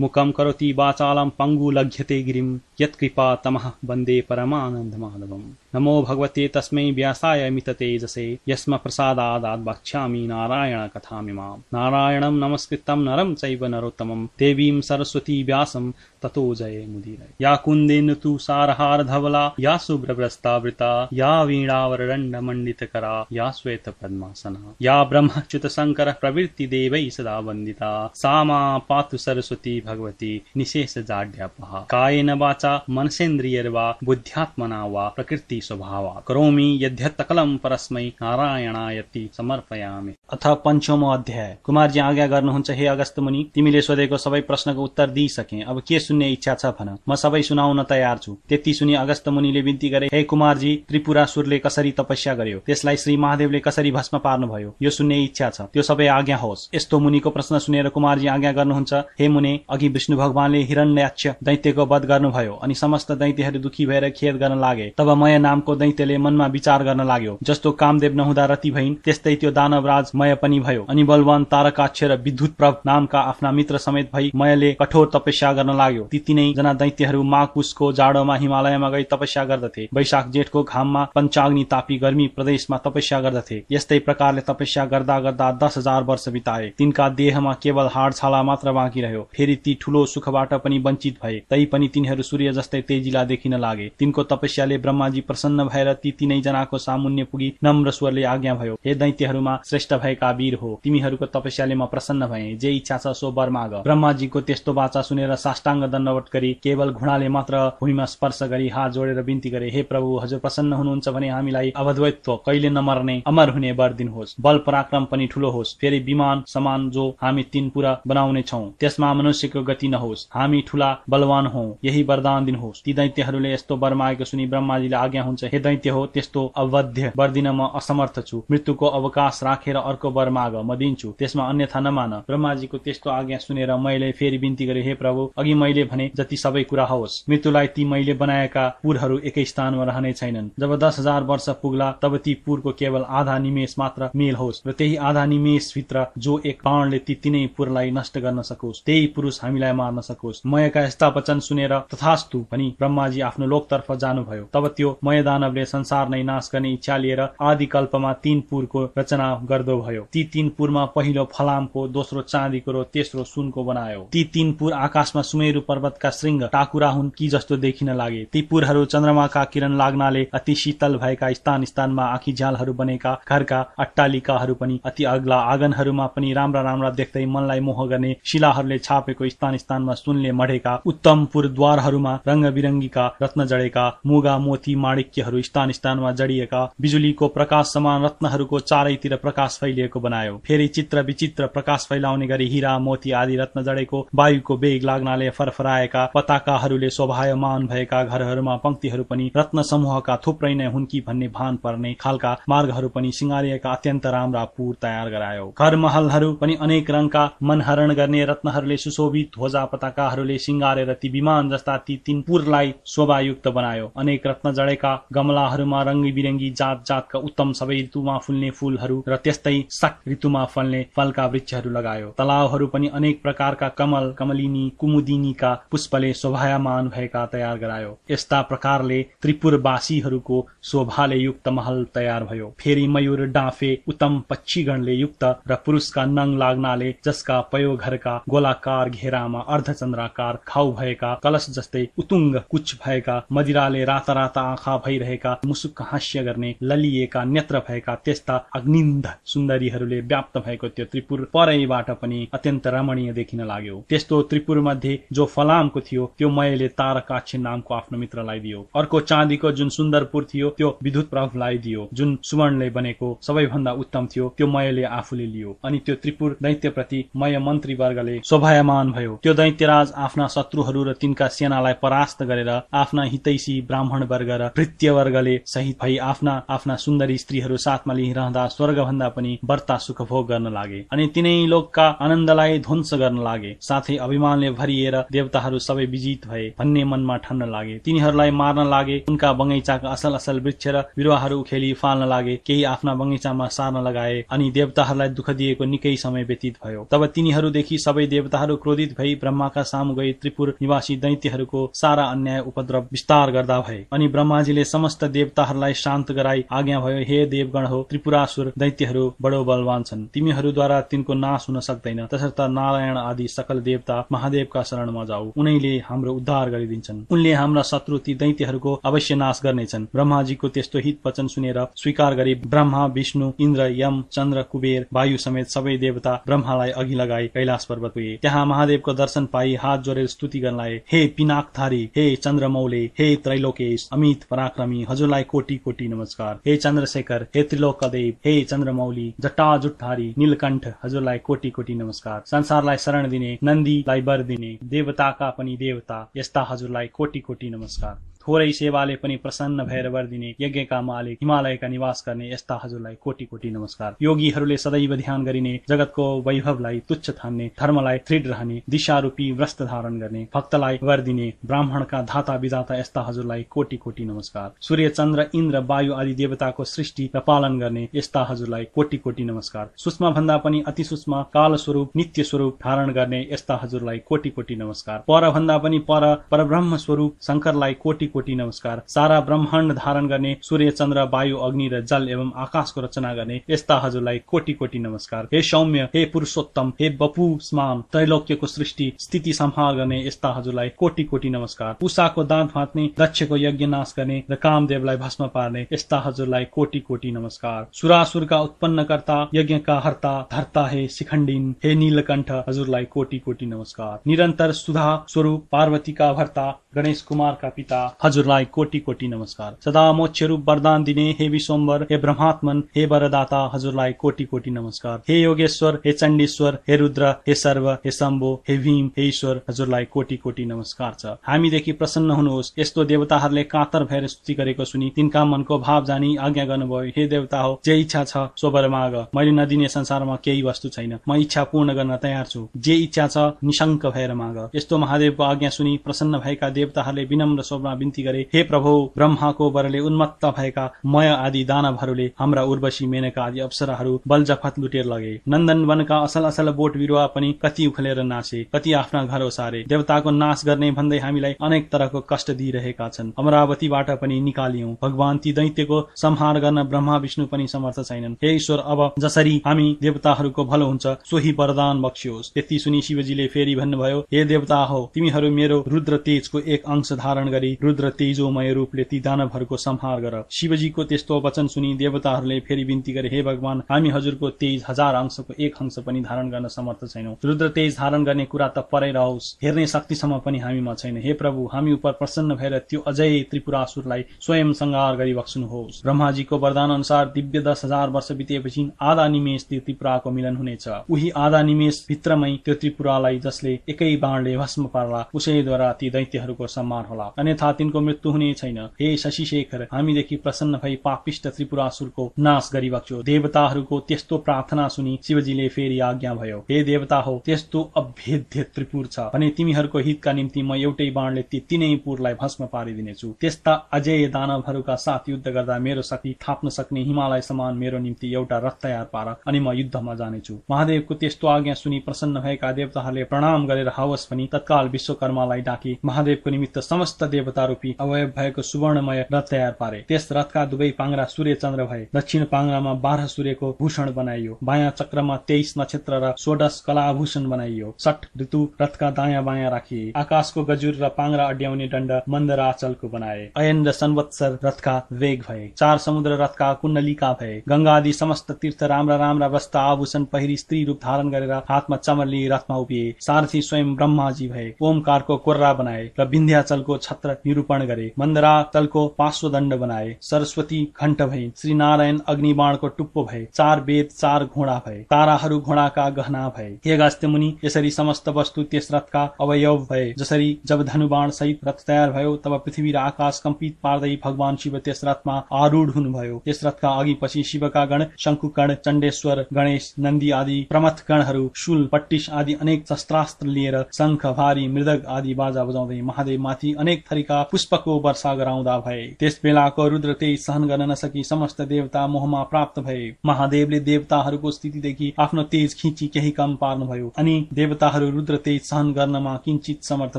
मुखं करोति वाचालं पङ्गु लघ्यते गिरिं यत्कृपा तमः वन्दे परमानन्दमाधवम्। नमो भगवते तस्मै व्यासाय मिततेजसे यस्म प्रसादादात् वक्ष्यामि नारायण कथामिमाम् नारायणं नमस्कृतं नरं चैव नरोत्तमं देवीं सरस्वती व्यासं ततो जये मुदीरय या कुन्देन तु सारहार धवला या शुभ्रभ्रस्तावृता या वीणावरदण्डमण्डितकरा या श्वेतपद्मासना। या ब्रह्मच्युत शङ्कर प्रवृत्ति देवै सदा वन्दिता। सा मा पातु सरस्वती भगवती निशेष जाड्यापहा कायेन वाचा मनसेन्द्रियर्वा बुद्ध्यात्मना वा प्रकृति स्वभावा करोमि यद्यत्तकलं परस्मै नारायणायति समर्पयामि अथ पञ्चमो अध्याय कुमारजी आज्ञा गर्नुहुन्छ हे अगस्त मुनि तिमीले सोधेको सबै प्रश्नको उत्तर दिइसके अब के सुन्ने इच्छा छ भन म सबै सुनाउन तयार छु त्यति सुनि अगस्त मुनिले विन्ती गरे हे कुमारजी त्रिपुरासुरले कसरी तपस्या गर्यो त्यसलाई श्री महादेवले कसरी भस्म पार्नुभयो यो सुन्ने इच्छा छ त्यो सबै आज्ञा होस् यस्तो मुनिको प्रश्न सुनेर कुमारजी आज्ञा गर्नुहुन्छ हे मुने अघि विष्णु भगवानले हिरण्याक्ष दैत्यको वध गर्नुभयो अनि समस्त दैत्यहरू दुखी भएर खेद गर्न लागे तब मय नामको दैत्यले मनमा विचार गर्न लाग्यो। जस्तो कामदेव नहुँदा रति भइन् त्यस्तै त्यो दानवराज मय पनि भयो। अनि बलवान तारकाक्ष र विद्युत प्रभ नामका आफ्ना मित्र समेत भई मयले कठोर तपस्या गर्न लाग्यो। ती तिनै जना दैत्यहरू पुषको जाडोमा हिमालयमा गई तपस्या गर्दथे। वैशाख जेठको घाममा पञ्चाग्नि तापी गर्मी प्रदेशमा तपस्या गर्दथे। यस्तै प्रकारले तपस्या गर्दा गर्दा दस हजार वर्ष बिताए। तिनका देहमा केवल हाड छाला मात्र बाँकी रह्यो। फेरि ती ठूलो सुखबाट पनि वञ्चित भए। तै पनि तिनीहरू सूर्य जस्तै तेजिला देखिन लागे। तिनको तपस्याले ब्रह्माजी प्रसन्न भएर ती तिनै जनाको सामुन्य पुगी नम्र स्वरले आज्ञा भयो हे दैत्यहरूमा श्रेष्ठ भएका वीर हो तिमीहरूको तपस्याले म प्रसन्न भए जे इच्छा छ सो वर ब्रह्माजीको त्यस्तो बाचा सुनेर साष्टाङ्ग दण्डवट गरी केवल घुँडाले मात्र भूमिमा स्पर्श गरी हात जोडेर बिन्ती गरे हे प्रभु हजुर प्रसन्न हुनुहुन्छ भने हामीलाई अवद्वैत्व कहिले नमर्ने अमर हुने वर दिनुहोस्। बल पराक्रम पनि ठूलो होस् फेरि विमान समान जो हामी तीन पुरा बनाउने छौ त्यसमा मनुष्यको गति नहोस्। हामी ठूला बलवान हौ यही वरदान दिनुहोस्। ती दैत्यहरूले यस्तो वर सुनि ब्रह्माजीले आज्ञा हुन्छ। हे दैत्य हो त्यस्तो अवध्य वर दिन म असमर्थ छु। मृत्युको अवकाश राखेर अर्को वर माग म दिन्छु। त्यसमा अन्यथा नमान। ब्रह्माजीको त्यस्तो आज्ञा सुनेर मैले फेरि बिन्ती गरे हे प्रभु अघि मैले भने जति सबै कुरा होस् मृत्युलाई ती मैले बनाएका पुरहरू एकै स्थानमा रहने छैनन्। जब दस हजार वर्ष पुग्ला तब ती पुरको केवल आधा निमेष मात्र मेल होस् र त्यही आधा निमेष भित्र जो एक बाणले ती तिनै पुरलाई नष्ट गर्न सकोस् त्यही पुरुष हामीलाई मार्न सकोस्। मयका यस्ता वचन सुनेर तथास्तु पनि ब्रह्माजी आफ्नो लोकतर्फ जानुभयो। तब त्यो मय दानवले संसार नै नाश गर्ने इच्छा लिएर आदि कल्पमा तीन पुरको रचना गर्दो भयो। ती तीन पुरमा पहिलो फलामको दोस्रो चाँदीको र तेस्रो सुनको बनायो। ती तीन पुर आकाशमा सुमेरु पर्वतका श्रृङ्ग टाकुरा हुन् कि जस्तो देखिन लागे। ती पुरहरू चन्द्रमाका किरण लाग्नाले अति शीतल भएका स्थान स्थानमा आँखी झ्यालहरू बनेका घरका अट्टालिकाहरू पनि अति अग्ला आँगनहरूमा पनि राम्रा राम्रा देख्दै मनलाई मोह गर्ने शिलाहरूले छापेको स्थान स्थानमा सुनले मढेका उत्तम पुरद्वारहरूमा रंग बिरङ्गीका रत्न जडेका मुगा मोती माणिक्यहरू स्थान स्थानमा जडिएका बिजुलीको प्रकाश समान रत्नहरूको चारैतिर प्रकाश फैलिएको बनायो। फेरि चित्र विचित्र प्रकाश फैलाउने गरी हिरा मोती आदि रत्न जडेको वायुको वेग लाग्नाले फरफराएका पताकाहरूले शोभायमान भएका घरहरूमा पंक्तिहरू पनि रत्न समूहका थुप्रै नै हुन् कि भन्ने भान पर्ने खालका मार्गहरू पनि सिंगारिएका अत्यन्त राम्रा पुर तयार गरायो। घर महलहरू पनि अनेक रङका मनहरण गर्ने रत्नहरूले सुशोभित ध्वजा पताकाहरूले सिंगारेर ती विमान जस्ता ती तीन पुरलाई शोभायुक्त बनायो। अनेक रत्न जडेका गमलाहरूमा रङ्गी बिरङ्गी जात जातका उत्तम सबै ऋतुमा फुल्ने फूलहरू र त्यस्तै सक ऋतुमा फल्ने फलका वृक्षहरू लगायो। तलावहरू पनि अनेक प्रकारका कमल कमलिनी कुमुदिनीका पुष्पले शोभायमान भएका तयार गरायो। यस्ता प्रकारले त्रिपुरवासीहरूको शोभाले युक्त महल तयार भयो। फेरि मयूर डाँफे उत्तम पक्षीगणले युक्त र पुरुषका नङ लाग्नाले जसका पयो घरका गोलाकार घेरामा अर्धचन्द्राकार खाउ भएका कलश जस्तै उतुङ्ग कुच भएका मदिराले राता राता आँखा भइरहेका मुसुक्क हास्य गर्ने ललिएका नेत्र भएका त्यस्ता अग्निन्द सुन्दरीहरूले व्याप्त भएको त्यो त्रिपुर परैबाट पनि अत्यन्त रमणीय देखिन लाग्यो। त्यस्तो त्रिपुर मध्ये जो फलामको थियो त्यो मयले तारकाक्ष नामको आफ्नो मित्रलाई दियो। अर्को चाँदीको जुन सुन्दरपुर थियो त्यो विद्युत प्रभलाई दियो। जुन सुवर्णले बनेको सबैभन्दा उत्तम थियो त्यो मयले आफूले लियो। अनि त्यो त्रिपुर दैत्यप्रति मय मन्त्री वर्गले शोभायमान भयो। त्यो दैत्यराज आफ्ना शत्रुहरू र तिनका सेनालाई परास्त गरेर आफ्ना हितैषी ब्राह्मण वर्ग र वर्गले सहित भई आफ्ना आफ्ना सुन्दरी स्त्रीहरू साथमा लिइरहँदा स्वर्गभन्दा पनि वर्ता सुखभोग गर्न लागे। अनि तिनै लोकका आनन्दलाई ध्वंस गर्न लागे। साथै अभिमानले भरिएर देवताहरू सबै विजित भए भन्ने मनमा ठन्न लागे। तिनीहरूलाई मार्न लागे उनका बगैँचाका असल असल वृक्ष र बिरुवाहरू उखेली फाल्न लागे केही आफ्ना बगैँचामा सार्न लगाए अनि देवताहरूलाई दुःख दिएको निकै समय व्यतीत भयो। तब तिनीहरूदेखि सबै देवताहरू क्रोधित भई ब्रह्माका सामु गई त्रिपुर निवासी दैत्यहरूको सारा अन्याय उपद्रव विस्तार गर्दा भए। अनि ब्रह्माजीले समस्त देवताहरूलाई शान्त गराई आज्ञा भयो हे देवगण हो त्रिपुरासुर दैत्यहरू बडो बलवान छन्। तिमीहरूद्वारा तिनको नाश हुन सक्दैन। तसर्थ नारायण आदि सकल देवता महादेवका शरणमा जाऊ। उनैले हाम्रो उद्धार गरिदिन्छन्। उनले हाम्रा शत्रु ती दैत्यहरूको अवश्य नाश गर्नेछन्। ब्रह्माजीको त्यस्तो हित वचन सुनेर स्वीकार गरी ब्रह्मा विष्णु इन्द्र यम चन्द्र कुबेर वायु समेत सबै देवता ब्रह्मालाई अघि लगाई कैलाश पर्वत पुगे त्यहाँ महादेवको दर्शन पाई हात जोडेर स्तुति गर्न हे पिनाकधारी हे चन्द्रमौले हे त्रैलोकेश अमित पराक्रमी हजुरलाई कोटी कोटी नमस्कार हे चन्द्रशेखर हे त्रिलोकदेव हे चन्द्रमौली जटा जुटधारी नीलकण्ठ हजुरलाई कोटी कोटी नमस्कार संसारलाई शरण दिने नन्दीलाई वर दिने देवताका पनि देवता यस्ता हजुरलाई कोटी कोटी नमस्कार थोरै सेवाले पनि प्रसन्न भएर वर्दिने यज्ञका मालिक हिमालयका निवास गर्ने यस्ता हजुरलाई कोटी कोटी नमस्कार। योगीहरूले सदैव ध्यान गरिने जगतको वैभवलाई तुच्छ ठान्ने धर्मलाई दृढ रहने दिशारूपी व्रस्त धारण गर्ने भक्तलाई वर्दिने ब्राह्मणका धाता विधाता यस्ता हजुरलाई कोटी कोटी नमस्कार। सूर्य चन्द्र इन्द्र वायु आदि देवताको सृष्टि र पालन गर्ने यस्ता हजुरलाई कोटी कोटी नमस्कार। सूक्ष्म भन्दा पनि अति सूक्ष्म काल स्वरूप नित्य स्वरूप धारण गर्ने यस्ता हजुरलाई कोटी कोटी नमस्कार। पर भन्दा पनि पर परब्रह्म स्वरूप शङ्करलाई कोटी कोटी नमस्कार। सारा ब्रह्माण्ड धारण गर्ने सूर्य चन्द्र वायु अग्नि र जल एवं आकाशको रचना गर्ने यस्ता हजुरलाई कोटी कोटी नमस्कार। हे सौम्य हे पुरुषोत्तम हे बपु स्मान त्रैलोक्यको सृष्टि स्थिति सम्हाल गर्ने यस्ता हजुरलाई कोटी कोटी नमस्कार। पुसाको दाँत फाँच्ने दक्षको यज्ञ नाश गर्ने र कामदेवलाई भस्म पार्ने यस्ता हजुरलाई कोटी कोटी नमस्कार। सुरासुरका उत्पन्नकर्ता यज्ञका हर्ता धर्ता हे शिखण्डिन हे नीलकण्ठ हजुरलाई कोटी कोटी नमस्कार। निरन्तर सुधा स्वरूप पार्वतीका भर्ता गणेश कुमारका पिता हजुरलाई कोटी कोटी नमस्कार। सदा मोक्ष रूप वरदान दिने हे विश्वम्बर हे ब्रह्मात्मन हे वरदाता हजुरलाई कोटी कोटी नमस्कार। हे योगेश्वर हे चण्डेश्वर हे रुद्र हे सर्व हे शम्भो हे भीम हे ईश्वर हजुरलाई कोटी कोटी नमस्कार छ। हामीदेखि प्रसन्न हुनुहोस् यस्तो देवताहरूले कातर भएर स्तुति गरेको सुनि तिनका मनको भाव जानी आज्ञा गर्नुभयो हे देवता हो जे इच्छा छ सोबर माग। मैले नदिने संसारमा केही वस्तु छैन। म इच्छा पूर्ण गर्न तयार छु। जे इच्छा छ निशङ्क भएर माग। यस्तो महादेवको आज्ञा सुनि प्रसन्न भएका देवताहरूले विनम्र स्वरमा गरे हे प्रभु ब्रह्माको वरले उन्मत्त भएका मय आदि दानवहरूले हाम्रा उर्वशी मेनका आदि अप्सराहरू बलजफत लुटेर लगे। नन्दन वनका असल असल बोट बिरुवा पनि कति उखलेर नाचे कति आफ्ना घर ओसारे देवताको नाश गर्ने भन्दै हामीलाई अनेक तरहको कष्ट दिइरहेका छन्। अमरावतीबाट पनि निकालियौं। भगवान ती दैत्यको संहार गर्न ब्रह्मा विष्णु पनि समर्थ छैनन्। हे ईश्वर अब जसरी हामी देवताहरूको भलो हुन्छ सोही वरदान बक्सियोस् त्यति सुनि शिवजीले फेरि भन्नुभयो हे देवता हो तिमीहरू मेरो रुद्र तेजको एक अंश धारण गरी रुद्र तेजोमय रूपले ती दानवहरूको संहार गर। शिवजीको त्यस्तो वचन सुनि देवताहरूले फेरि बिन्ती गरे हे भगवान हामी हजुरको तेज हजार अंशको एक अंश पनि धारण गर्न समर्थ छैनौं। रुद्र तेज धारण गर्ने कुरा त परै रहोस्। हेर्ने शक्तिसम्म पनि हामीमा छैन। हे प्रभु हामी उप प्रसन्न भएर त्यो अझै त्रिपुरासुरलाई स्वयं संहार गरी बक्सुनुहोस् ब्रह्माजीको वरदान अनुसार दिव्य दस हजार वर्ष बितेपछि आधा निमेष त्यो त्रिपुराको मिलन हुनेछ। उही आधा निमेष भित्रमै त्यो त्रिपुरालाई जसले एकै बाणले भस्म पार्ला उसैद्वारा ती दैत्यहरूको सम्मान होला। अन्यथा तिनको मृत्यु हुने छैन। हे शशिशेखर हामीदेखि प्रसन्न भई पापिष्ट त्रिपुरासुरको नाश गरिबक्छो देवताहरूको त्यस्तो प्रार्थना सुनि शिवजीले फेरि आज्ञा भयो। हे देवता हो त्यस्तो अभेद्य त्रिपुर छ भने तिमीहरूको हितका निम्ति म एउटै बाणले ती तिनै पुरलाई भस्म पारिदिनेछु। त्यस्ता अजय दानवहरूका साथ युद्ध गर्दा मेरो शक्ति थाप्न सक्ने हिमालय समान मेरो निम्ति एउटा रथ तयार पार अनि म युद्धमा जानेछु। महादेवको त्यस्तो आज्ञा सुनि प्रसन्न भएका देवताहरूले प्रणाम गरेर हवस् पनि तत्काल विश्वकर्मालाई डाकी महादेवको निमित्त समस्त देवताहरू रूपी अवयव भएको सुवर्णमय रथ तयार पारे। त्यस रथका दुवै पाङ्रा सूर्य चन्द्र भए। दक्षिण पाङ्रामा बाह्र सूर्यको भूषण बनाइयो। बायाँ चक्रमा तेइस नक्षत्र र षोडश कलाभूषण बनाइयो। सठ ऋतु रथका दायाँ बायाँ राखिए आकाशको गजुर र पाङ्रा अड्याउने दण्ड मन्दराचलको बनाए। अयन र सन्वत्सर रथका वेग भए। चार समुद्र रथका कुण्डलिका भए। गंगा आदि समस्त तीर्थ राम्रा राम्रा वस्त्र आभूषण पहिरी स्त्री रूप धारण गरेर हातमा चमर रथमा उभिए। सारथी स्वयं ब्रह्माजी भए। ओमकारको कोर्रा बनाए र विन्ध्याचलको छत्र निरूपण गरे। मन्दरा तलको पार्श्वदण्ड बनाए। सरस्वती घण्ट भए श्री नारायण अग्निबाणको टुप्पो भए चार वेद चार घोडा भए ताराहरू घोडाका गहना भए हे गास्त्य मुनि यसरी समस्त वस्तु त्यस रथका अवयव भए। जसरी जब धनुबाण सहित रथ तयार भयो तब पृथ्वी र आकाश कम्पित पार्दै भगवान शिव त्यस रथमा आरूढ हुनुभयो। त्यस रथका अघि पछि शिवका गण शङ्कुकर्ण चण्डेश्वर गणेश नन्दी आदि प्रमथ गणहरू शूल पट्टिस आदि अनेक शस्त्रास्त्र लिएर शङ्ख भारी मृदक आदि बाजा बजाउँदै महादेव माथि अनेक थरीका पुष्पको वर्षा गराउँदा भए। त्यस बेलाको रुद्र तेज सहन गर्न नसकी समस्त देवता मोहमा प्राप्त भए। महादेवले देवताहरूको स्थितिदेखि आफ्नो तेज खिची केही कम पार्नुभयो अनि देवताहरू रुद्र तेज सहन गर्नमा किंचित समर्थ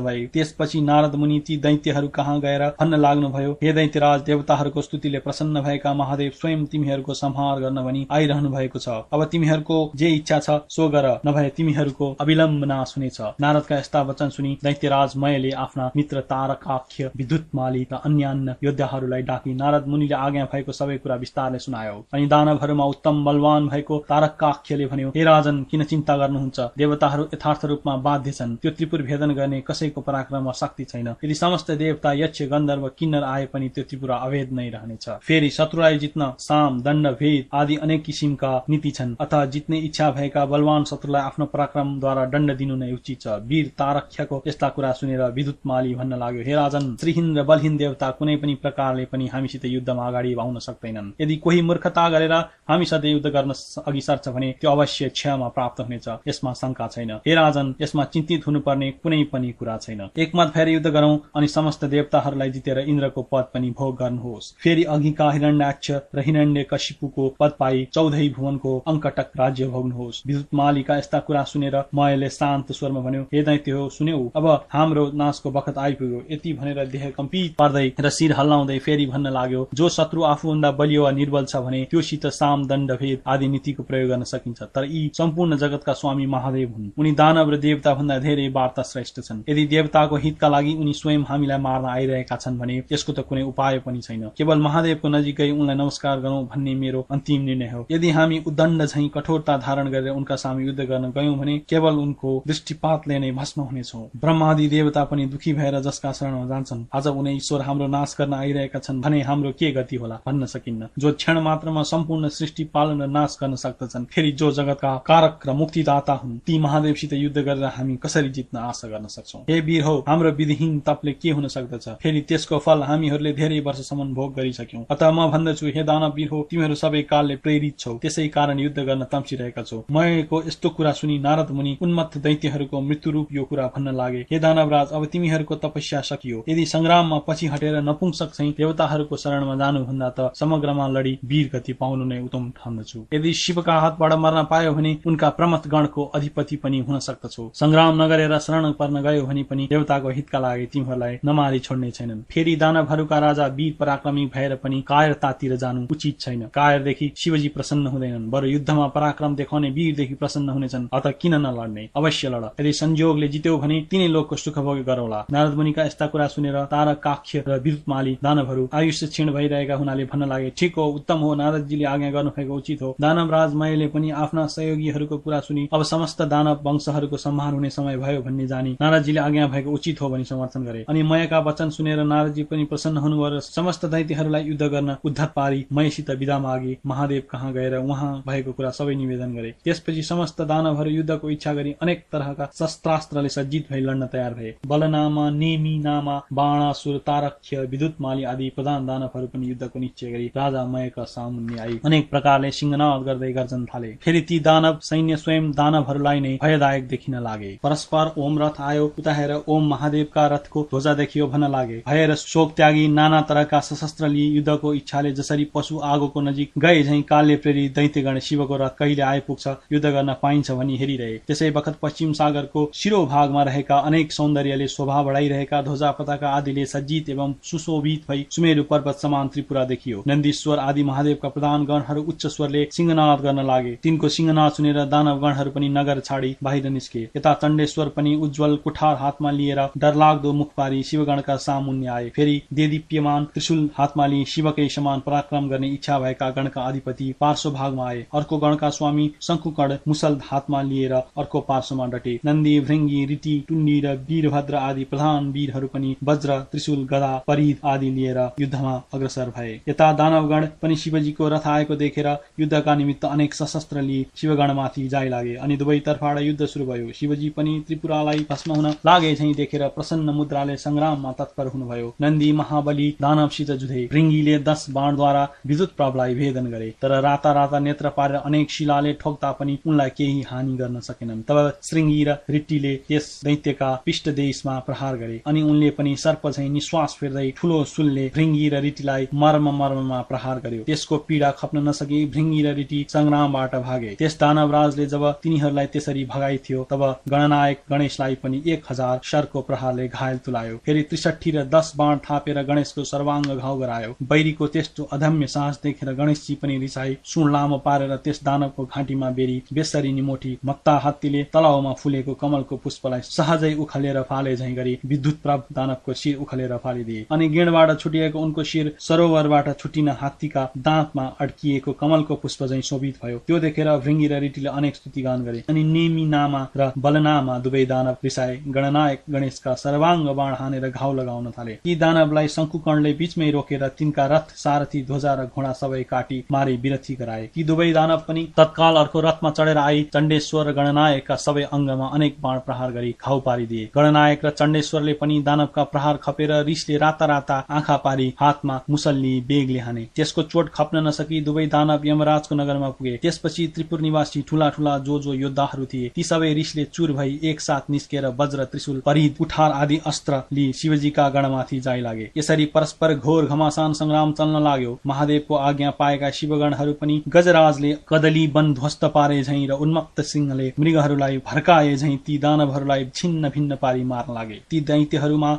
भए। त्यसपछि नारद मुनि ती दैत्यहरू कहाँ गएर भन्न लाग्नुभयो? हे दैत्यराज देवताहरूको स्तुतिले प्रसन्न भएका महादेव स्वयं तिमीहरूको संहार गर्न भनी आइरहनु भएको छ। अब तिमीहरूको जे इच्छा छ सो गर नभए तिमीहरूको अविलम्ब नाश हुनेछ। नारदका यस्ता वचन सुनि दैत्यराज मयले आफ्ना मित्र तारकाख्य विद्युत माली र अन्यान्य योद्धाहरूलाई डाकी। नारद मुनिले आज्ञा भएको सबै कुरा विस्तारले सुनायो। अनि दानवहरूमा उत्तम बलवान भएको तारकाख्यले भन्यो हे राजन किन चिन्ता गर्नुहुन्छ? देवताहरू यथार्थ रूपमा बाध्य छन्। त्यो त्रिपुर भेदन गर्ने कसैको पराक्रम शक्ति छैन। यदि समस्त देवता यक्ष गन्धर्व किन्नर आए पनि त्यो त्रिपुरा अभेद नै रहनेछ। फेरि शत्रुलाई जित्न साम दण्ड भेद आदि अनेक किसिमका नीति छन्। अथवा जित्ने इच्छा भएका बलवान शत्रुलाई आफ्नो पराक्रमद्वारा दण्ड दिनु नै उचित छ। वीर तारख्यको यस्ता कुरा सुनेर विद्युत माली भन्न लाग्यो हे राजन श्रीहीन र बलहीन देवता कुनै पनि प्रकारले पनि हामीसित युद्धमा अगाडि भाउन सक्दैनन्। यदि कोही मूर्खता गरेर हामीसित युद्ध गर्न अघि सर्छ भने त्यो अवश्य क्षयमा प्राप्त हुनेछ यसमा शङ्का छैन। हे राजन यसमा चिन्तित हुनुपर्ने कुनै पनि कुरा छैन। एकमत फेरि युद्ध गरौं अनि समस्त देवताहरूलाई जितेर इन्द्रको पद पनि भोग गर्नुहोस्। फेरि अघिका हिरण्याक्ष र हिरण्य कशिपुको पद पाई चौधै भुवनको अङ्कटक राज्य भोग्नुहोस्। विद्युत मालिका यस्ता कुरा सुनेर मयले शान्त स्वरमा भन्यो हे दैत्य हो सुन्यौ। अब हाम्रो नाशको बखत आइपुग्यो। यति भनेर देह कम्पित पार्दै र शिर हल्लाउँदै फेरि भन्न लाग्यो जो शत्रु आफूभन्दा बलियो वा निर्बल छ भने त्योसित साम दण्ड भेद आदि नीतिको प्रयोग गर्न सकिन्छ। तर यी सम्पूर्ण जगतका स्वामी महादेव हुन्। उनी दानव र देवता भन्दा धेरै वार्ता श्रेष्ठ छन्। यदि देवताको हितका लागि उनी स्वयं हामीलाई मार्न आइरहेका छन् भने यसको त कुनै उपाय पनि छैन। केवल महादेवको नजिकै उनलाई नमस्कार गरौं भन्ने मेरो अन्तिम निर्णय हो। यदि हामी उद्दण्ड झै कठोरता धारण गरेर उनका सामु युद्ध गर्न गयौं भने केवल उनको दृष्टिपातले नै भस्म हुनेछौ। ब्रह्मादि देवता पनि दुखी भएर जसका शरणमा जान्छन् आज उनी ईश्वर हाम्रो नाश गर्न आइरहेका छन् भने हाम्रो के गति होला भन्न सकिन्न। जो क्षण मात्रमा सम्पूर्ण सृष्टि पालन र नाश गर्न सक्दछन् फेरि जो जगतका कारक र मुक्तिदाता हुन् ती महादेवसित युद्ध गरेर हामी कसरी जित्न आशा गर्न सक्छौ? हे वीर हो हाम्रो विधिहीन तपले के हुन सक्दछ? फेरि त्यसको फल हामीहरूले धेरै वर्षसम्म भोग गरिसक्यौं। अतः म भन्दछु हे दानव वीर हो तिमीहरू सबै कालले प्रेरित छौ त्यसै कारण युद्ध गर्न तम्सिरहेका छौ। मयको यस्तो कुरा सुनि नारद मुनि उन्मत्त दैत्यहरूको मृत्यु रूप यो कुरा भन्न लागे हे दानवराज अब तिमीहरूको तपस्या सकियो। यदि संग्राममा पछि हटेर नपुंसक चाहिँ देवताहरूको शरणमा जानुभन्दा त समग्रमा लडी वीर गति पाउनु नै उत्तम ठान्दछु। यदि शिवका हातबाट मर्न पायो भने उनका प्रमथ गणको अधिपति पनि हुन सक्दछौ। संग्राम नगरेर शरण पर्न गयो भने पनि देवताको हितका लागि तिमीहरूलाई नमारी छोड्ने छैनन्। फेरि दानवहरूका राजा वीर पराक्रमी भएर पनि कायरतातिर जानु उचित छैन। कायरदेखि शिवजी प्रसन्न हुँदैनन् बरु युद्धमा पराक्रम देखाउने वीरदेखि प्रसन्न हुनेछन् अत किन नलड्ने? अवश्य लड। यदि संयोगले जित्यो भने तिनै लोकको सुख भोग गरौला। नारद मुनिका यस्ता कुरा सुनेर तारा काक्ष र विद्युतमाली दानवहरू आयुष्य क्षीण भइरहेका हुनाले भन्न लागे ठिक हो उत्तम हो नारदजीले आज्ञा गर्नुभएको उचित हो। दानव राजमयले पनि आफ्ना सहयोगीहरूको कुरा सुनि अब समस्त दानव वंशहरूको सम्हार हुने समय भयो भन्ने जानी नारदजीले आज्ञा भएको उचित हो भनी समर्थन गरे। अनि मयका वचन सुनेर नारदजी पनि प्रसन्न हुनुभयो र समस्त दैत्यहरूलाई युद्ध गर्न उद्धत पारी मयसित विदा मागे महादेव कहाँ गएर उहाँ भएको कुरा सबै निवेदन गरे। त्यसपछि समस्त दानवहरू युद्धको इच्छा गरी अनेक तरहका शस्त्रास्त्रले सज्जित भई लड्न तयार भए। बलनामा नेमी नामा बाणासुर तारक्ष्य विद्युत माली आदि प्रधान दानवहरू पनि युद्धको निश्चय गरी राजा मयका सामुन्ने आई अनेक प्रकारले सिंहनाद गर्दै गर्जन थाले। फेरि ती दानव सैन्य स्वयं दानवहरूलाई नै भयदायक देखिन लागे। परस्पर ओम रथ आयो उता हेर ओम महादेवका रथको ध्वजा देखियो भन्न लागे। भएर शोक त्यागी नाना तरहका सशस्त्र लिई युद्धको इच्छाले जसरी पशु आगोको नजिक गए झै कालले प्रेरित दैत्यगण शिवको रथ कहिले आइपुग्छ युद्ध गर्न पाइन्छ भनी हेरिरहे। त्यसै बखत पश्चिम सागरको शिरो भागमा रहेका अनेक सौन्दर्यले शोभा बढाइरहेका ध्वजा पताका आदि आदिले सज्जित एवं सुशोभित भई सुमेरु पर्वत समान त्रिपुरा देखियो। नन्दीश्वर आदि महादेवका प्रधान गणहरू उच्च स्वरले सिंहनाद गर्न लागे। तिनको सिंहनाद सुनेर दानव गणहरू पनि नगर छाडी बाहिर निस्के। यता चण्डेश्वर पनि उज्जवल कुठार हातमा लिएर डरलाग्दो मुख पारी शिवगणका सामुन्य आए। फेरि देदीप्यमान त्रिशूल हातमा लिई शिवकै समान पराक्रम गर्ने इच्छा भएका गणका अधिपति पार्श्व भागमा आए। अर्को गणका स्वामी शङ्कुकण मुसल हातमा लिएर अर्को पार्श्वमा डटे। नन्दी भृङ्गी रीति टुण्डी र वीरभद्र आदि प्रधान वीरहरू पनि वज्र त्रिशूल गदा परिध आदि लिएर युद्धमा अग्रसर भए। यता दानवगण पनि शिवजीको रथ आएको देखेर युद्धका निमित्त अनेक सशस्त्र लिई शिवगणमाथि जाय लागे अनि दुवै तर्फबाट युद्ध सुरु भयो। शिवजी पनि त्रिपुरालाई भस्म हुन लागे झै देखेर प्रसन्न मुद्राले संग्राममा तत्पर हुनुभयो। नन्दी महाबली दानवसित जुधे भृङ्गीले दश बाणद्वारा विद्युत प्रभलाई भेदन गरे। तर राता राता नेत्र पारेर अनेक शिलाले ठोक्दा पनि उनलाई केही हानि गर्न सकेनन्। तब श्रृङ्गी र रिट्टीले त्यस दैत्यका पृष्ठ देशमा प्रहार गरे अनि उनले पनि सर्प झैँ निश्वास फेर्दै ठूलो सुलले भृङ्गी र रिटीलाई मर्म मर्ममा प्रहार गर्यो। त्यसको पीडा खप्न नसकी भृङ्गी र रिटी संग्रामबाट भागे। त्यस दानवराजले जब तिनीहरूलाई त्यसरी भगाइथ्यो तब गणनायक गणेशलाई पनि एक हजार शरको प्रहारले घायल तुलायो। फेरि त्रिसठी र दस बाण थापेर गणेशको सर्वाङ्ग घाउ गरायो। बैरीको त्यस्तो अधम्य साहस देखेर गणेशजी पनि रिसाई सुन लामो पारेर त्यस दानवको घाँटीमा बेरी बेसरी निमोठी मत्ता हात्तीले तलाउमा फुलेको कमलको पुष्पलाई सहजै उखलेर फाले झै गरी विद्युत प्राप्त दानवको शिर उखलेर फालिदिए। अनि गेणबाट छुटिएको उनको शिर सरोवरबाट छुटिन हात्तीका दाँतमा अड्किएको कमलको पुष्प झै शोभित भयो। त्यो देखेर भृङ्गी र रिटीले अनेक स्तुति गान गरे। अनि नेमी नामा र बलनामा दुवै दानव रिसाए। गणनायक गणेशका सर्वाङ्ग बाण हानेर घाउ लगाउन थाले। ती दानवलाई शङ्कुकर्णले बीचमै रोकेर तिनका रथ सारथी ध्वजा र घोडा सबै काटी मारे विरथी गराए। ती दुवै दानव पनि तत्काल अर्को रथमा चढेर आई चण्डेश्वर गणनायकका सबै अङ्गमा अनेक बाण प्रहार गरी घाउ पारिदिए। गणनायक र चण्डेश्वरले पनि दानवका प्रहार खपेर रिसले राता राता आँखा पारी हातमा मुसल्ली बेगले हाने त्यसको चोट खप्न नसकी दुवै दानव यमराजको नगरमा पुगे। त्यसपछि त्रिपुर निवासी ठूला ठूला जो जो योद्धाहरू थिए। ती सबै रिसले चुर भई एकसाथ निस्केर वज्र त्रिशूल परिद उठार आदि अस्त्र लिई शिवजीका गणमाथि जाइ लागे। यसरी परस्पर घोर घमासान संग्राम चल्न लाग्यो। महादेवको आज्ञा पाएका शिवगणहरू पनि गजराजले कदली वन ध्वस्त पारे झै र उन्मक्त सिंहले मृगहरूलाई भर्काए झै ती दानवहरूलाई छिन्न भिन्न पारी मार्न लागे। ती दैत्यहरूमा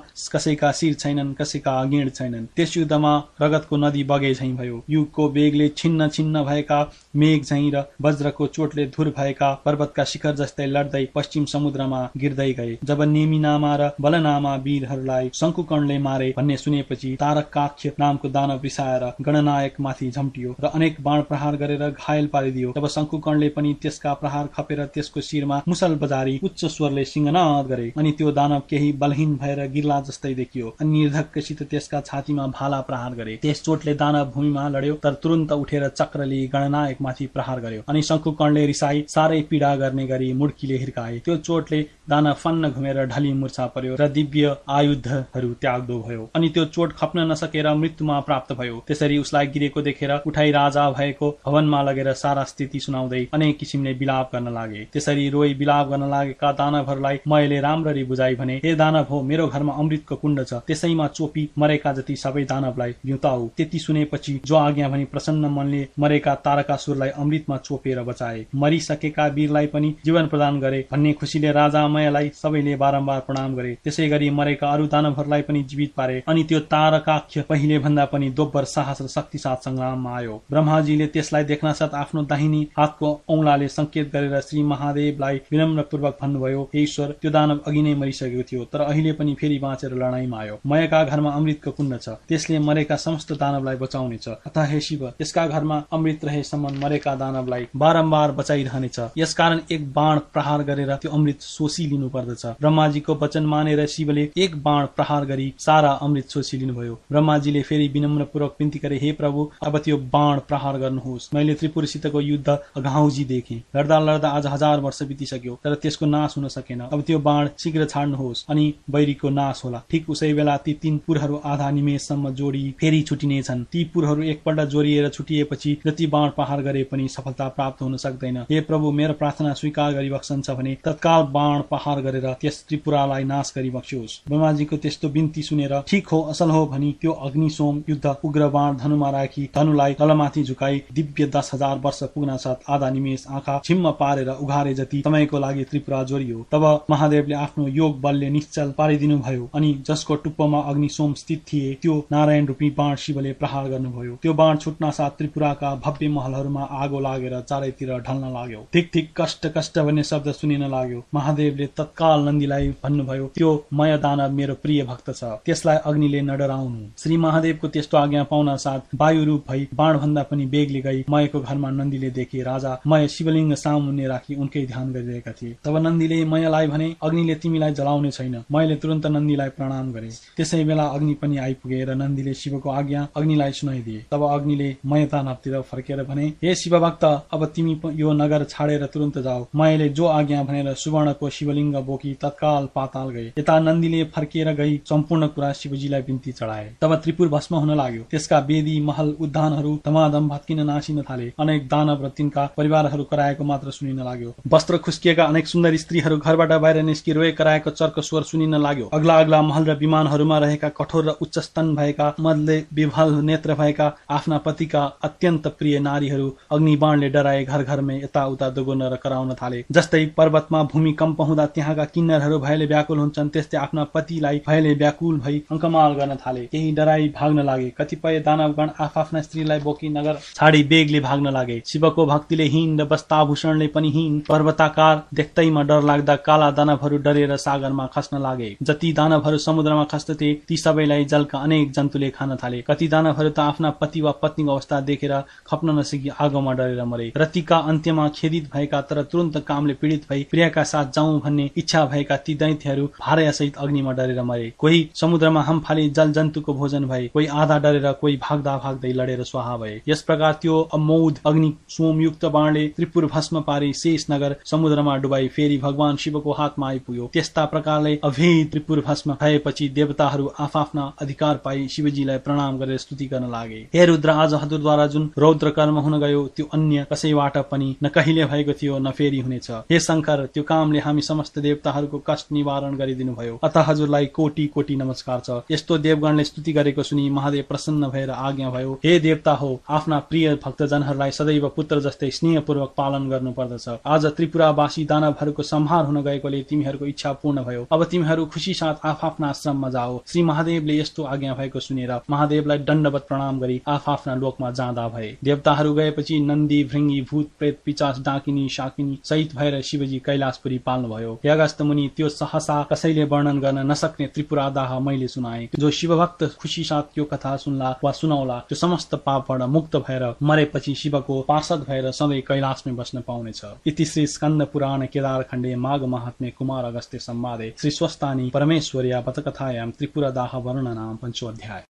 कसैका शिर छैनन् कसैका अगिण छैनन्। त्यस युद्धमा रगतको नदी बगे झै भयो। युगको बेगले छिन्न छिन्न भएका मेघ झै र वज्रको चोटले धुर भएका पर्वतका शिखर जस्तै लड्दै पश्चिम समुद्रमा गिर्दै गए। जब नेमिनामा र बलनामा वीरहरूलाई शङ्कुकर्णले मारे भन्ने सुनेपछि तारकाख्य नामको दानव रिसाएर गणनायक माथि झम्टियो र अनेक बाण प्रहार गरेर घायल पारिदियो। तब शङ्कुकर्णले पनि त्यसका प्रहार खपेर त्यसको शिरमा मुसल बजारी उच्च स्वरले सिंहनाद गरे अनि त्यो दानव केही बलहीन भएर गिर्ला जस्तै देखियो। अनि निर्धक्कसित त्यसका छातीमा भाला प्रहार गरे। त्यस चोटले दानव भूमिमा लड्यो तर तुरन्त उठेर चक्रले गणनायक माथि प्रहार गर्यो अनि शङ्कुकर्णले रिसाई साह्रै पीडा गर्ने गरी मुड्कीले हिर्काए। त्यो चोटले दानव फन्न घुमेर ढली मुर्छा पर्यो र दिव्य आयुधहरू त्याग्दो भयो अनि त्यो चोट खप्न नसकेर मृत्युमा प्राप्त भयो। त्यसरी उसलाई गिरेको देखेर उठाई राजा भएको भवनमा लगेर सारा स्थिति सुनाउँदै अनेक किसिमले विलाप गर्न लागे। त्यसरी रोई विलाप गर्न लागेका दानवहरूलाई मैले राम्ररी बुझाइ भने हे दानव हो मेरो घरमा अमृतको कुण्ड छ। त्यसैमा चोपी मरेका जति सबै दानवलाई बिउताउ त्यति सुनेपछि जो आज्ञा भनी प्रसन्न मनले मरेका तारकासुरलाई अमृतमा चोपेर बचाए। मरिसकेका वीरलाई पनि जीवन प्रदान गरे भन्ने खुसीले राजामयलाई सबैले बारम्बार प्रणाम गरे। त्यसै गरी मरेका अरू दानवहरूलाई पनि जीवित पारे अनि त्यो तारकाख्य पहिले भन्दा पनि दोब्बर साहस र शक्ति साथ संग्राममा आयो। ब्रह्माजीले त्यसलाई देख्न साथ आफ्नो दाहिनी हातको औंलाले संकेत गरेर श्री महादेवलाई विनम्रपूर्वक भन्नुभयो ईश्वर त्यो दानव अघि नै मरिसकेको थियो तर अहिले पनि फेरि बाँचेर लडाईँमा आयो। मयका घरमा अमृतको कुण्ड छ। त्यसले मरेका समस्त दानवलाई बचाउनेछ अतः हे शिव यसका घरमा अमृत रहेसम्म मरेका दानवलाई बारम्बार बचाइरहनेछ। यसकारण एक बाण प्रहार गरेर त्यो अमृत सोसी लिनु पर्दछ ब्रह्माजीको वचन मानेर शिवले एक बाण प्रहार गरी सारा अमृत सोसी लिनुभयो ब्रह्माजीले फेरि विनम्रपूर्वक विन्ती गरे हे प्रभु अब त्यो बाण प्रहार गर्नुहोस्। मैले त्रिपुरसितको युद्ध अघाउजी देखेँ। लड्दा लड्दा आज हजार वर्ष बितिसक्यो तर त्यसको नाश हुन सकेन। अब त्यो बाण शीघ्र छाड्नुहोस् अनि बैरीको नाश होला। ठिक उसै बेला ती तीन पुरहरू आधा निमेषसम्म जोडी फेरि छुटिनेछन्। ती पुरहरू एकपल्ट जोडिएर छुटिएपछि जति बाण पहार गरे पनि सफलता प्राप्त हुन सक्दैन। हे प्रभु मेरो प्रार्थना स्वीकार गरी बक्सन्छ भने तत्काल बाण पहार गरेर त्यस त्रिपुरालाई नाश गरी ब्रह्माजीको त्यस्तो बिन्ती सुनेर ठिक हो असल हो भनी त्यो अग्निसोम युद्ध उग्र बाण धनुमा राखी धनुलाई तलमाथि झुकाई दिव्य दस हजार वर्ष पुग्न साथ आधा निमेष आँखा छिम्म पारेर उघारे जति समयको लागि त्रिपुरा जोडियो। तब महादेवले आफ्नो योग बलले निश्चल पारिदिनु भयो अनि जसको अग्नि सोम स्थित थिए त्यो नारायण रूपी बाण शिवले प्रहार गर्नुभयो। त्यो बाण छुट्न साथ त्रिपुराका भव्य महलहरूमा आगो लागेर चारैतिर ढल्न लाग्यो। ठिक ठिक कष्ट कष्ट भन्ने शब्द सुनिन लाग्यो। महादेवले तत्काल नन्दीलाई भन्नुभयो त्यो मय दानव मेरो प्रिय भक्त छ। त्यसलाई अग्निले नडराउनु। श्री महादेवको त्यस्तो आज्ञा पाउन साथ वायु रूप भई बाण भन्दा पनि बेगले गई मयको घरमा नन्दीले देखे राजा मय शिवलिङ्ग सामुन्ने राखी उनकै ध्यान गरिरहेका थिए। तब नन्दीले मयलाई भने अग्निले तिमीलाई जलाउने छैन। मैले तुरन्त नन्दीलाई प्रणाम गरे। त्यसै बेला अग्नि पनि आइपुगे र नन्दीले शिवको आज्ञा अग्निलाई सुनाइदिए। तब अग्निले मय दानवतिर फर्केर भने हे शिव भक्त अब तिमी यो नगर छाडेर तुरन्त जाऊ मयले जो आज्ञा भनेर सुवर्णको शिवलिङ्ग बोकी तत्काल पाताल गए। यता नन्दीले फर्किएर गई सम्पूर्ण कुरा शिवजीलाई बिन्ती चढाए। तब त्रिपुर भस्म हुन लाग्यो। त्यसका वेदी महल उद्यानहरू धमाधम भत्किन नासिन थाले। अनेक दानव र तिनका परिवारहरू कराएको मात्र सुनिन लाग्यो। वस्त्र खुस्किएका अनेक सुन्दर स्त्रीहरू घरबाट बाहिर निस्कि रोए कराएको चर्को स्वर सुनिन लाग्यो। अग्ला अग्ला महल र विमानहरूमा रहेका कठोर र उच्च स्तन भएका मदले विभल नेत्र भएका आफ्ना पतिका अत्यन्त प्रिय नारीहरू अग्निबाणले डराए घर घरमै यताउता दोगुन र कराउन थाले। जस्तै पर्वतमा भूमिकम्प हुँदा त्यहाँका किन्नरहरू भएले व्याकुल हुन्छन् त्यस्तै आफ्ना पतिलाई भएले व्याकुल भई अङ्कमाल गर्न थाले। केही डराई भाग्न लागे। कतिपय दानवगण आफ्ना स्त्रीलाई बोकी नगर छाडी बेगले भाग्न लागे। शिवको भक्तिले हिन र वस्ताभूषणले पनि हिन पर्वताकार देख्दैमा डर लाग्दा काला दानवहरू डरेर सागरमा खस्न लागे। जति दानवहरू समुद्रमा खस्दथे ती सबैलाई जलका अनेक जन्तुले खान थाले। कति दानवहरू त आफ्ना पति वा पत्नीको अवस्था देखेर खप्न नसकी आगोमा डरेर मरे। रतिका अन्त्यमा खेदित भएका तर तुरन्त कामले पीडित भई प्रियका साथ जाउँ भन्ने इच्छा भएका ती दैत्यहरू भार्यासहित अग्निमा डरेर मरे। कोही समुद्रमा हम फाली जल जन्तुको भोजन भए कोही आधा डरेर कोही भाग्दा भाग्दै लडेर स्वाहा भए। यस प्रकार त्यो अमौद अग्नि सोमयुक्त बाणले त्रिपुर भस्म पारी शेष नगर समुद्रमा डुबाई फेरि भगवान शिवको हातमा आइपुग्यो। त्यस्ता प्रकारले अभेद त्रिपुर भस्म भएपछि देवताहरू आफ्ना अधिकार पाई शिवजीलाई प्रणाम गरेर स्तुति गर्न लागे। हे रुद्र आज हजुरद्वारा जुन रौद्र कर्म हुन गयो त्यो अन्य कसैबाट पनि न कहिले भएको थियो न फेरि हुनेछ। हे शङ्कर त्यो कामले हामी समस्त देवताहरूको कष्ट निवारण गरिदिनु भयो अत हजुरलाई कोटी कोटी नमस्कार छ। यस्तो देवगणले स्तुति गरेको सुनि महादेव प्रसन्न भएर आज्ञा भयो हे देवता हो आफ्ना प्रिय भक्तजनहरूलाई सदैव पुत्र जस्तै स्नेहपूर्वक पालन गर्नु पर्दछ आज त्रिपुरावासी दानवहरूको संहार हुन गएकोले तिमीहरूको इच्छा पूर्ण भयो। अब तिमीहरू खुसी साथ आफ्ना आश्रममा जाओ। श्री महादेवले यस्तो आज्ञा भएको सुनेर महादेवलाई दण्डवत प्रणाम गरी आफ्ना लोकमा जाँदा भए। देवताहरू गएपछि नन्दी भृङ्गी भूत प्रेत पिचास डाकिनी शाकिनी सहित भएर शिवजी कैलाशपुरी पाल्नुभयो। हे अगस्त मुनि त्यो सहसा कसैले वर्णन गर्न नसक्ने त्रिपुरादाह मैले सुनाए। जो शिवभक्त खुसी साथ त्यो कथा सुन्ला वा सुनाउला त्यो समस्त पापबाट मुक्त भएर मरेपछि शिवको पार्षद भएर सधैँ कैलाशमै बस्न पाउनेछ। इति श्री स्कन्द पुराण केदार खण्डे माघ महात्मे कुमार अगस्त्य संवादे श्री स्वस्तानी परमेश्वर्या पथकथायां त्रिपुरदाह वर्णनाम पञ्चोऽध्याय